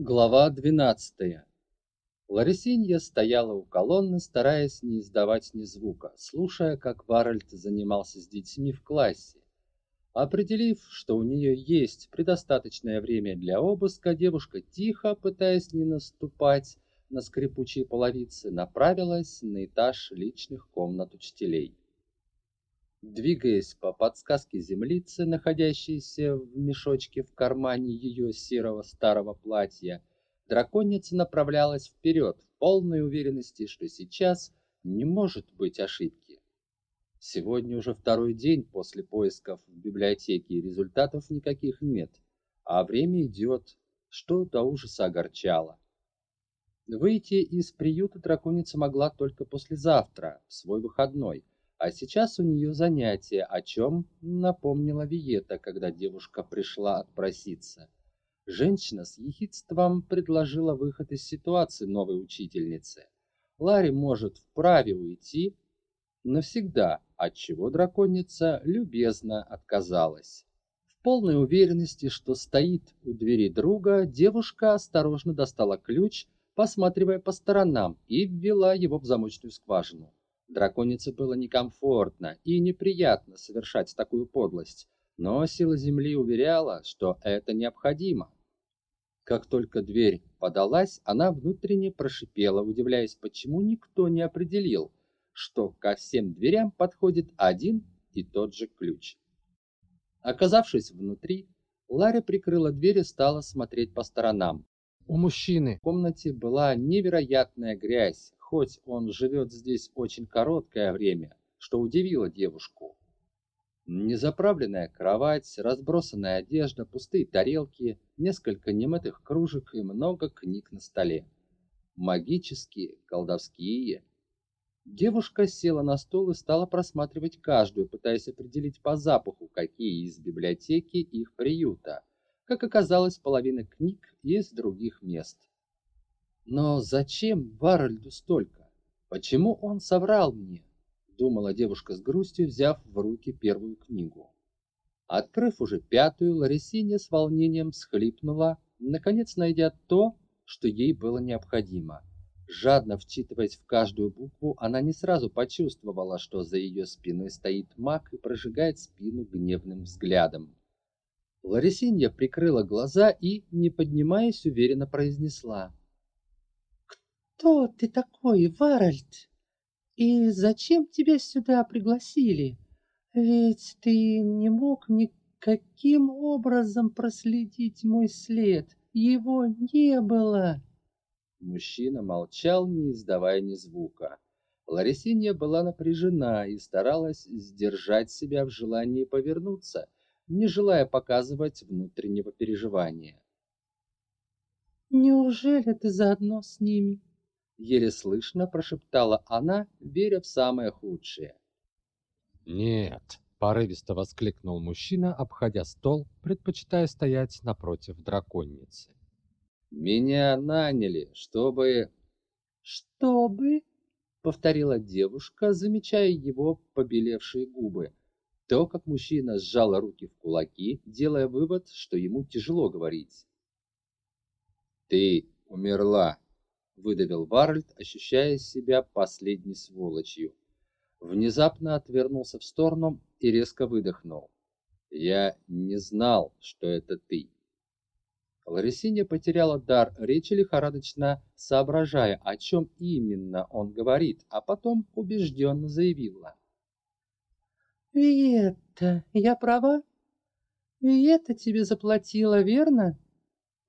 Глава 12. Ларисинья стояла у колонны, стараясь не издавать ни звука, слушая, как Варальд занимался с детьми в классе. Определив, что у нее есть предостаточное время для обыска, девушка тихо, пытаясь не наступать на скрипучие половицы, направилась на этаж личных комнат учителей. Двигаясь по подсказке землицы, находящейся в мешочке в кармане ее серого старого платья, драконица направлялась вперед в полной уверенности, что сейчас не может быть ошибки. Сегодня уже второй день после поисков в библиотеке, и результатов никаких нет, а время идет, что до ужаса огорчало. Выйти из приюта драконица могла только послезавтра, в свой выходной – а сейчас у нее занятие, о чем напомнила Виета, когда девушка пришла отпроситься. Женщина с ехидством предложила выход из ситуации новой учительнице. Ларри может вправе уйти навсегда, от чего драконица любезно отказалась. В полной уверенности, что стоит у двери друга, девушка осторожно достала ключ, посматривая по сторонам, и ввела его в замочную скважину. Драконице было некомфортно и неприятно совершать такую подлость, но сила Земли уверяла, что это необходимо. Как только дверь подалась, она внутренне прошипела, удивляясь, почему никто не определил, что ко всем дверям подходит один и тот же ключ. Оказавшись внутри, Ларри прикрыла дверь и стала смотреть по сторонам. У мужчины в комнате была невероятная грязь, хоть он живет здесь очень короткое время, что удивило девушку. Незаправленная кровать, разбросанная одежда, пустые тарелки, несколько немытых кружек и много книг на столе. Магические, колдовские. Девушка села на стол и стала просматривать каждую, пытаясь определить по запаху, какие из библиотеки их приюта. Как оказалось, половина книг из других мест. Но зачем Варальду столько? Почему он соврал мне? Думала девушка с грустью, взяв в руки первую книгу. Открыв уже пятую, Ларисиня с волнением схлипнула, наконец найдя то, что ей было необходимо. Жадно вчитываясь в каждую букву, она не сразу почувствовала, что за ее спиной стоит маг и прожигает спину гневным взглядом. Ларисинья прикрыла глаза и, не поднимаясь, уверенно произнесла кто ты такой, Варальд? И зачем тебя сюда пригласили? Ведь ты не мог никаким образом проследить мой след. Его не было. Мужчина молчал, не издавая ни звука. Ларисинья была напряжена и старалась сдержать себя в желании повернуться, не желая показывать внутреннего переживания. «Неужели ты заодно с ними?» Еле слышно прошептала она, веря в самое худшее. «Нет», — порывисто воскликнул мужчина, обходя стол, предпочитая стоять напротив драконницы. «Меня наняли, чтобы...» «Чтобы...» — повторила девушка, замечая его побелевшие губы. То, как мужчина сжал руки в кулаки, делая вывод, что ему тяжело говорить. «Ты умерла», выдавил Варльд, ощущая себя последней сволочью. Внезапно отвернулся в сторону и резко выдохнул. «Я не знал, что это ты». Ларисинья потеряла дар речи лихорадочно, соображая, о чем именно он говорит, а потом убежденно заявила. «Виетта, я права? Виетта тебе заплатила, верно?»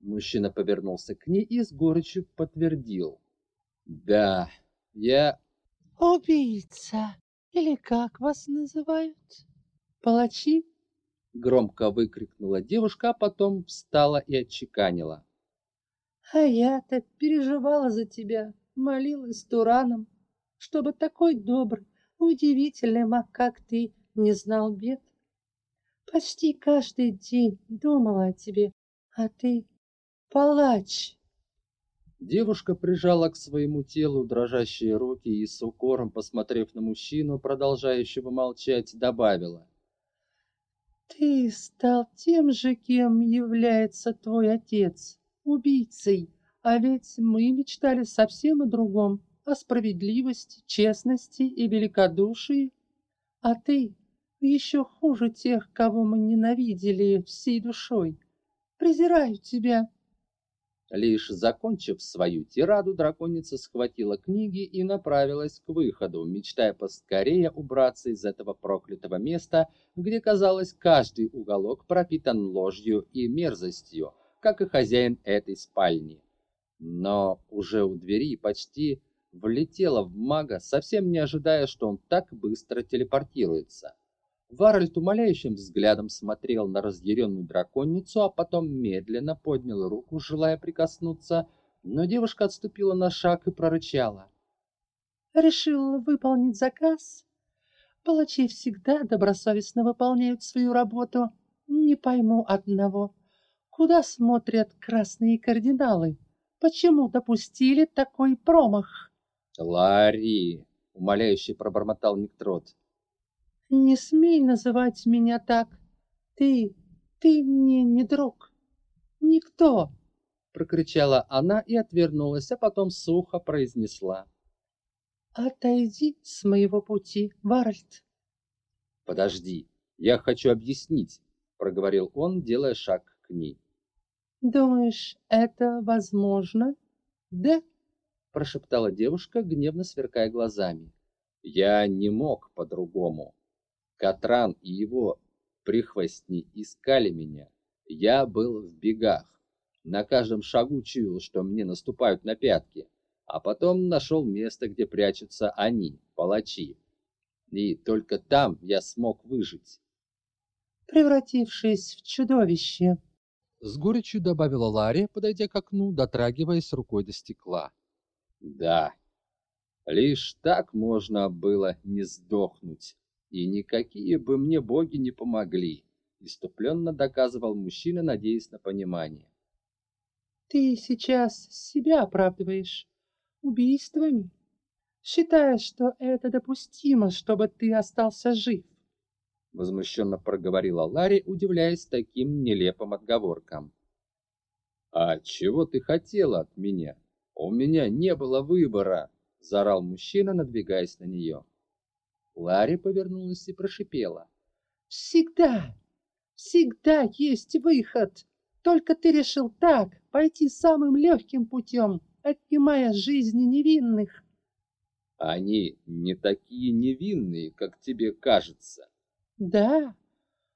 Мужчина повернулся к ней и с горечью подтвердил. «Да, я...» «Убийца! Или как вас называют? Палачи?» Громко выкрикнула девушка, а потом встала и отчеканила. «А я-то переживала за тебя, молилась Тураном, чтобы такой добрый, удивительный маг, как ты, не знал бед. Почти каждый день думала о тебе, а ты Палач!» Девушка прижала к своему телу дрожащие руки и с укором, посмотрев на мужчину, продолжающего молчать, добавила. «Ты стал тем же, кем является твой отец, убийцей. А ведь мы мечтали совсем о другом, о справедливости, честности и великодушии. А ты еще хуже тех, кого мы ненавидели всей душой. Презираю тебя. Лишь закончив свою тираду, драконица схватила книги и направилась к выходу, мечтая поскорее убраться из этого проклятого места, где, казалось, каждый уголок пропитан ложью и мерзостью, как и хозяин этой спальни. Но уже у двери почти влетела в мага, совсем не ожидая, что он так быстро телепортируется. Варальд умоляющим взглядом смотрел на разъяренную драконицу, а потом медленно поднял руку, желая прикоснуться, но девушка отступила на шаг и прорычала. «Решил выполнить заказ? Палачи всегда добросовестно выполняют свою работу. Не пойму одного. Куда смотрят красные кардиналы? Почему допустили такой промах?» «Ларри!» — умоляюще пробормотал Никтрот. Не смей называть меня так. Ты, ты мне не друг. Никто. Прокричала она и отвернулась, а потом сухо произнесла. Отойди с моего пути, Варальд. Подожди, я хочу объяснить, проговорил он, делая шаг к ней. Думаешь, это возможно? Да? Прошептала девушка, гневно сверкая глазами. Я не мог по-другому. Катран и его прихвостни искали меня. Я был в бегах. На каждом шагу чуял, что мне наступают на пятки. А потом нашел место, где прячутся они, палачи. И только там я смог выжить. Превратившись в чудовище. С горечью добавила Ларри, подойдя к окну, дотрагиваясь рукой до стекла. Да, лишь так можно было не сдохнуть. И никакие бы мне боги не помогли, иступленно доказывал мужчина, надеясь на понимание. Ты сейчас себя оправдываешь убийствами, считаешь, что это допустимо, чтобы ты остался жив. Возмущенно проговорила Ларри, удивляясь таким нелепым отговоркам. «А чего ты хотела от меня? У меня не было выбора!» — заорал мужчина, надвигаясь на нее. Ларри повернулась и прошипела. «Всегда, всегда есть выход. Только ты решил так, пойти самым легким путем, отнимая жизни невинных». «Они не такие невинные, как тебе кажется». «Да?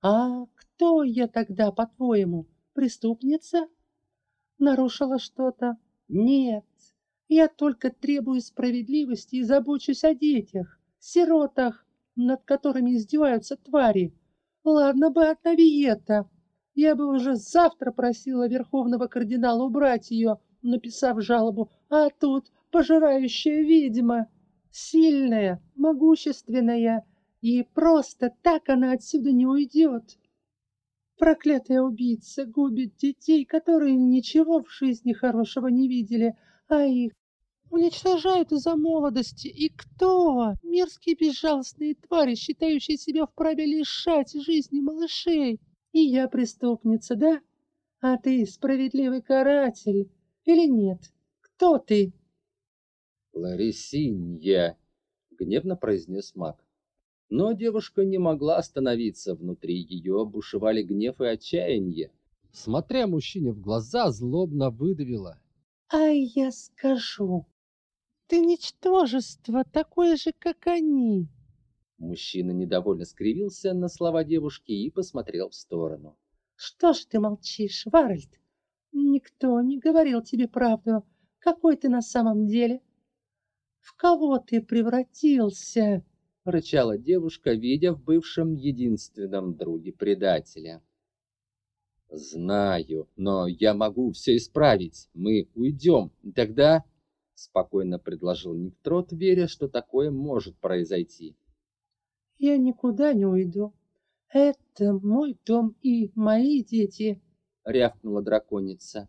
А кто я тогда, по-твоему, преступница? Нарушила что-то? Нет, я только требую справедливости и забочусь о детях сиротах, над которыми издеваются твари. Ладно бы от Навиета. Я бы уже завтра просила верховного кардинала убрать ее, написав жалобу, а тут пожирающая ведьма. Сильная, могущественная, и просто так она отсюда не уйдет. Проклятая убийца губит детей, которые ничего в жизни хорошего не видели, а их уничтожают из-за молодости. И кто? Мерзкие безжалостные твари, считающие себя вправе лишать жизни малышей. И я преступница, да? А ты справедливый каратель или нет? Кто ты? Ларисинья, гневно произнес маг. Но девушка не могла остановиться, внутри ее бушевали гнев и отчаяние. Смотря мужчине в глаза, злобно выдавила. «А я скажу, ты ничтожество, такое же, как они. Мужчина недовольно скривился на слова девушки и посмотрел в сторону. Что ж ты молчишь, Варальд? Никто не говорил тебе правду. Какой ты на самом деле? В кого ты превратился? рычала девушка, видя в бывшем единственном друге предателя. Знаю, но я могу все исправить. Мы уйдем, тогда спокойно предложил Никтрот, веря, что такое может произойти. Я никуда не уйду. Это мой дом и мои дети, рявкнула драконица.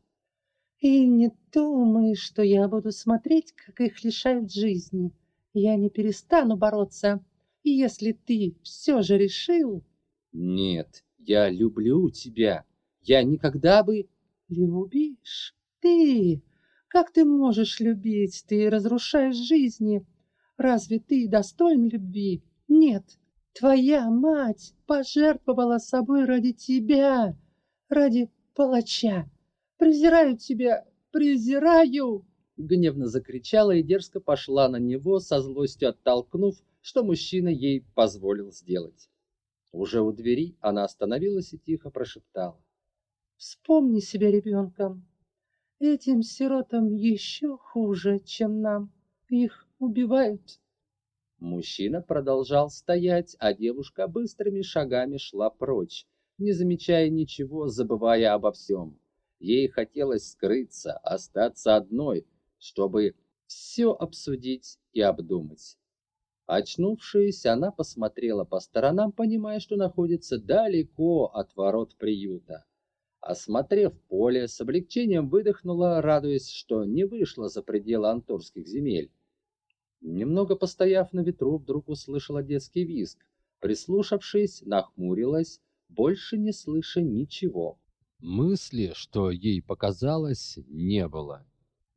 И не думай, что я буду смотреть, как их лишают жизни. Я не перестану бороться. И если ты все же решил... Нет, я люблю тебя. Я никогда бы... Любишь? Ты! Как ты можешь любить? Ты разрушаешь жизни. Разве ты достоин любви? Нет. Твоя мать пожертвовала собой ради тебя, ради палача. Презираю тебя, презираю!» Гневно закричала и дерзко пошла на него, со злостью оттолкнув, что мужчина ей позволил сделать. Уже у двери она остановилась и тихо прошептала. «Вспомни себя ребенком. Этим сиротам еще хуже, чем нам. Их убивают». Мужчина продолжал стоять, а девушка быстрыми шагами шла прочь, не замечая ничего, забывая обо всем. Ей хотелось скрыться, остаться одной, чтобы все обсудить и обдумать. Очнувшись, она посмотрела по сторонам, понимая, что находится далеко от ворот приюта. Осмотрев поле, с облегчением выдохнула, радуясь, что не вышла за пределы антурских земель. Немного постояв на ветру, вдруг услышала детский визг. Прислушавшись, нахмурилась, больше не слыша ничего. Мысли, что ей показалось, не было.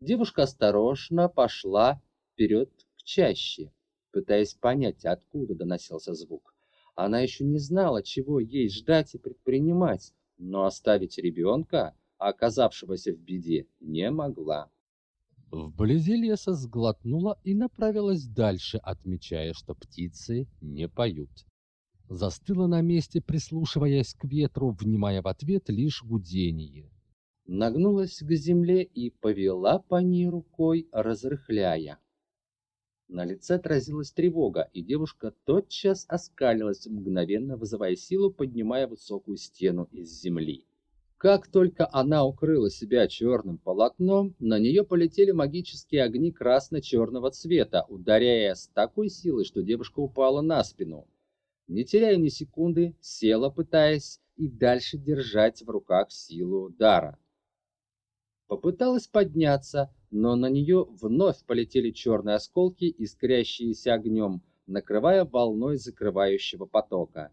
Девушка осторожно пошла вперед к чаще, пытаясь понять, откуда доносился звук. Она еще не знала, чего ей ждать и предпринимать, но оставить ребенка, оказавшегося в беде, не могла. Вблизи леса сглотнула и направилась дальше, отмечая, что птицы не поют застыла на месте, прислушиваясь к ветру, внимая в ответ лишь гудение. Нагнулась к земле и повела по ней рукой, разрыхляя. На лице отразилась тревога, и девушка тотчас оскалилась, мгновенно вызывая силу, поднимая высокую стену из земли. Как только она укрыла себя черным полотном, на нее полетели магические огни красно-черного цвета, ударяя с такой силой, что девушка упала на спину не теряя ни секунды, села, пытаясь и дальше держать в руках силу удара. Попыталась подняться, но на нее вновь полетели черные осколки, искрящиеся огнем, накрывая волной закрывающего потока,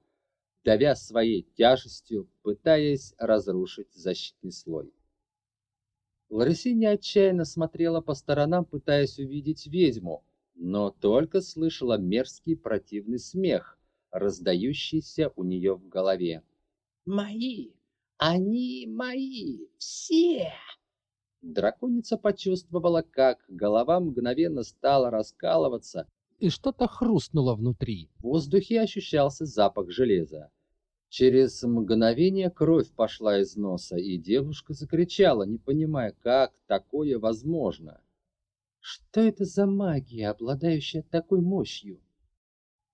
давя своей тяжестью, пытаясь разрушить защитный слой. Ларисиня отчаянно смотрела по сторонам, пытаясь увидеть ведьму, но только слышала мерзкий противный смех, раздающийся у нее в голове. «Мои! Они мои! Все!» Драконица почувствовала, как голова мгновенно стала раскалываться, и что-то хрустнуло внутри. В воздухе ощущался запах железа. Через мгновение кровь пошла из носа, и девушка закричала, не понимая, как такое возможно. Что это за магия, обладающая такой мощью?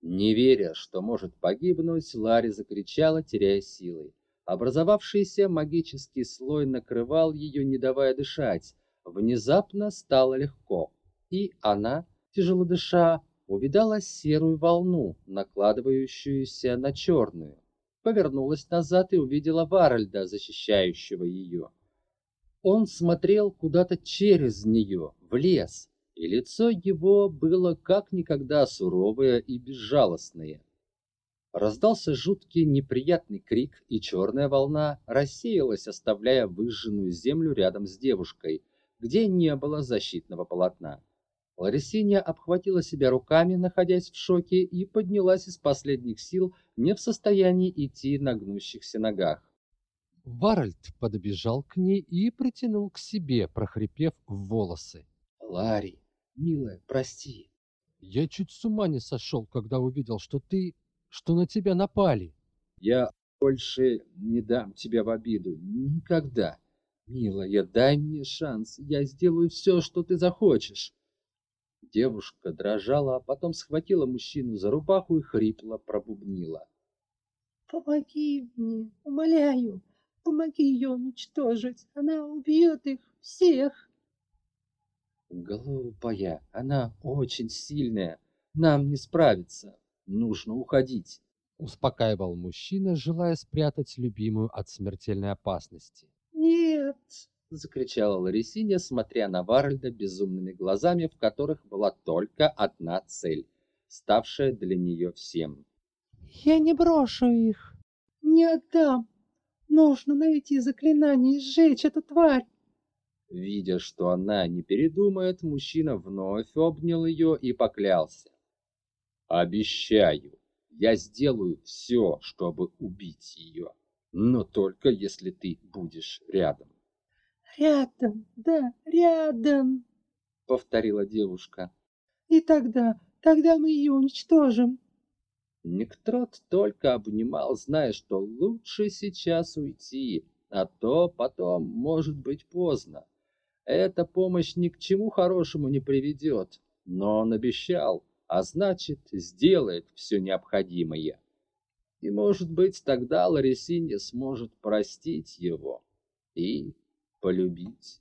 Не веря, что может погибнуть, Ларри закричала, теряя силы. Образовавшийся магический слой накрывал ее, не давая дышать. Внезапно стало легко, и она, тяжело дыша, увидала серую волну, накладывающуюся на черную. Повернулась назад и увидела Варальда, защищающего ее. Он смотрел куда-то через нее, в лес, и лицо его было как никогда суровое и безжалостное. Раздался жуткий неприятный крик, и черная волна рассеялась, оставляя выжженную землю рядом с девушкой, где не было защитного полотна. Ларисиня обхватила себя руками, находясь в шоке, и поднялась из последних сил, не в состоянии идти на гнущихся ногах. Варальд подбежал к ней и притянул к себе, прохрипев в волосы. «Ларри, Милая, прости. Я чуть с ума не сошел, когда увидел, что ты... что на тебя напали. Я больше не дам тебя в обиду. Никогда. Милая, дай мне шанс. Я сделаю все, что ты захочешь. Девушка дрожала, а потом схватила мужчину за рубаху и хрипло пробубнила. «Помоги мне, умоляю, помоги ее уничтожить. Она убьет их всех!» Глупая, она очень сильная. Нам не справиться. Нужно уходить. Успокаивал мужчина, желая спрятать любимую от смертельной опасности. Нет, закричала Ларисиня, смотря на Варальда безумными глазами, в которых была только одна цель, ставшая для нее всем. Я не брошу их. Не отдам. Нужно найти заклинание и сжечь эту тварь. Видя, что она не передумает, мужчина вновь обнял ее и поклялся. «Обещаю, я сделаю все, чтобы убить ее, но только если ты будешь рядом». «Рядом, да, рядом», — повторила девушка. «И тогда, тогда мы ее уничтожим». Никтрот только обнимал, зная, что лучше сейчас уйти, а то потом может быть поздно. Эта помощь ни к чему хорошему не приведет, но он обещал, а значит, сделает все необходимое. И, может быть, тогда Ларисинья сможет простить его и полюбить.